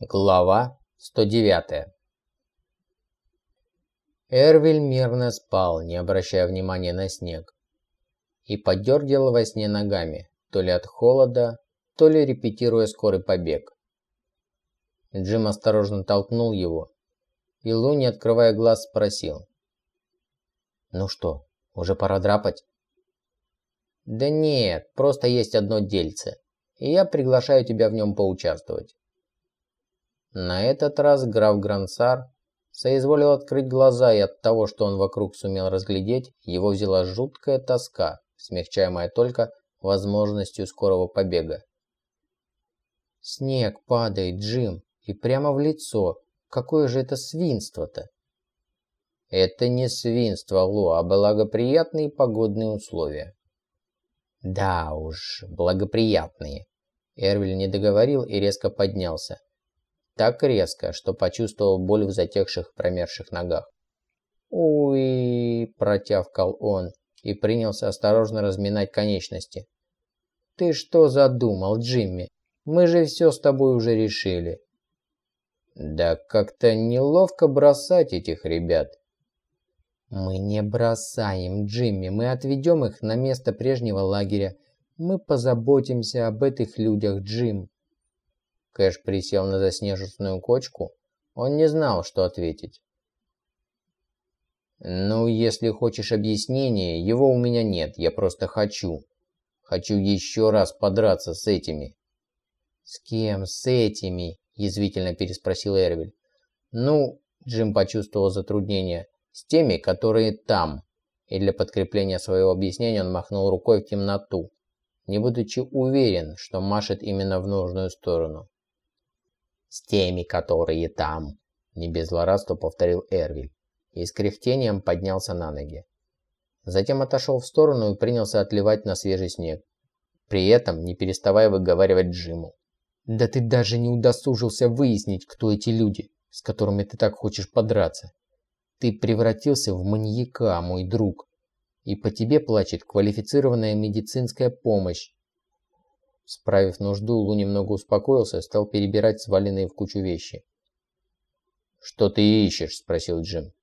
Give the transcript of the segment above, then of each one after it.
Глава 109 Эрвиль мирно спал, не обращая внимания на снег, и подергивал во сне ногами, то ли от холода, то ли репетируя скорый побег. Джим осторожно толкнул его, и Лу, не открывая глаз, спросил. «Ну что, уже пора драпать?» «Да нет, просто есть одно дельце, и я приглашаю тебя в нем поучаствовать». На этот раз граф Грансар соизволил открыть глаза, и от того, что он вокруг сумел разглядеть, его взяла жуткая тоска, смягчаемая только возможностью скорого побега. «Снег падает, Джим, и прямо в лицо. Какое же это свинство-то?» «Это не свинство, Лу, а благоприятные погодные условия». «Да уж, благоприятные». Эрвиль не договорил и резко поднялся так резко, что почувствовал боль в затекших промерзших ногах. «Уи!» – протявкал он и принялся осторожно разминать конечности. «Ты что задумал, Джимми? Мы же все с тобой уже решили». «Да как-то неловко бросать этих ребят». «Мы не бросаем, Джимми, мы отведем их на место прежнего лагеря. Мы позаботимся об этих людях, Джим». Кэш присел на заснеженную кочку. Он не знал, что ответить. «Ну, если хочешь объяснение, его у меня нет, я просто хочу. Хочу еще раз подраться с этими». «С кем с этими?» – язвительно переспросил Эрвиль. «Ну», – Джим почувствовал затруднение, – «с теми, которые там». И для подкрепления своего объяснения он махнул рукой в темноту, не будучи уверен, что машет именно в нужную сторону. «С теми, которые там», – не без злорадства повторил Эрвиль и с кряхтением поднялся на ноги. Затем отошел в сторону и принялся отливать на свежий снег, при этом не переставая выговаривать Джиму. «Да ты даже не удосужился выяснить, кто эти люди, с которыми ты так хочешь подраться. Ты превратился в маньяка, мой друг, и по тебе плачет квалифицированная медицинская помощь, Справив нужду, Лу немного успокоился и стал перебирать сваленные в кучу вещи. «Что ты ищешь?» – спросил Джим.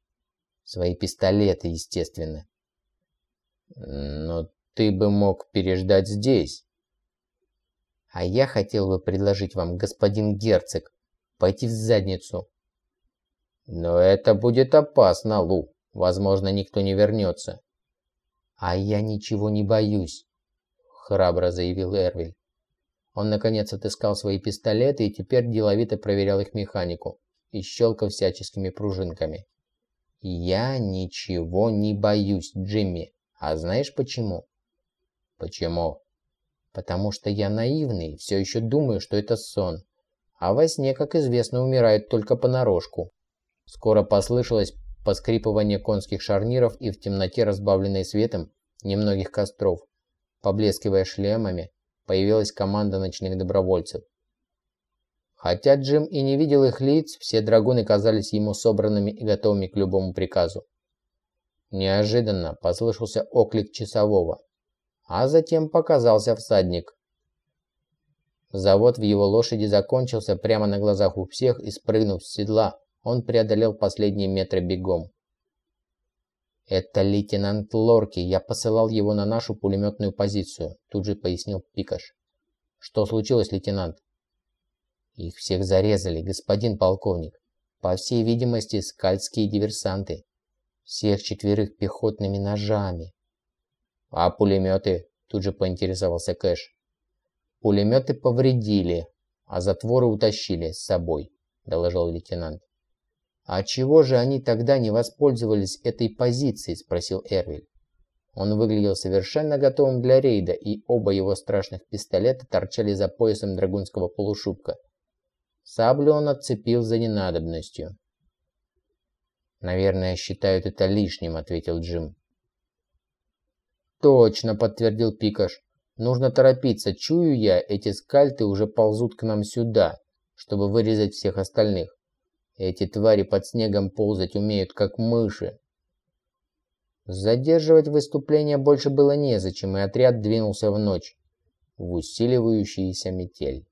«Свои пистолеты, естественно». «Но ты бы мог переждать здесь». «А я хотел бы предложить вам, господин герцог, пойти в задницу». «Но это будет опасно, Лу. Возможно, никто не вернется». «А я ничего не боюсь», – храбро заявил Эрвиль. Он, наконец, отыскал свои пистолеты и теперь деловито проверял их механику и щелкал всяческими пружинками. «Я ничего не боюсь, Джимми. А знаешь почему?» «Почему?» «Потому что я наивный, все еще думаю, что это сон. А во сне, как известно, умирают только понарошку». Скоро послышалось поскрипывание конских шарниров и в темноте, разбавленной светом немногих костров, поблескивая шлемами, появилась команда ночных добровольцев. Хотя Джим и не видел их лиц, все драгуны казались ему собранными и готовыми к любому приказу. Неожиданно послышался оклик часового, а затем показался всадник. Завод в его лошади закончился прямо на глазах у всех и, спрыгнув с седла, он преодолел последние метры бегом. «Это лейтенант Лорки. Я посылал его на нашу пулеметную позицию», тут же пояснил Пикаш. «Что случилось, лейтенант?» «Их всех зарезали, господин полковник. По всей видимости, скальские диверсанты. Всех четверых пехотными ножами». «А пулеметы?» Тут же поинтересовался Кэш. «Пулеметы повредили, а затворы утащили с собой», доложил лейтенант. «А чего же они тогда не воспользовались этой позицией?» – спросил Эрвиль. Он выглядел совершенно готовым для рейда, и оба его страшных пистолета торчали за поясом драгунского полушубка. Саблю он отцепил за ненадобностью. «Наверное, считают это лишним», — ответил Джим. «Точно», — подтвердил Пикаш. «Нужно торопиться. Чую я, эти скальты уже ползут к нам сюда, чтобы вырезать всех остальных. Эти твари под снегом ползать умеют, как мыши. Задерживать выступление больше было незачем, и отряд двинулся в ночь, в усиливающуюся метель.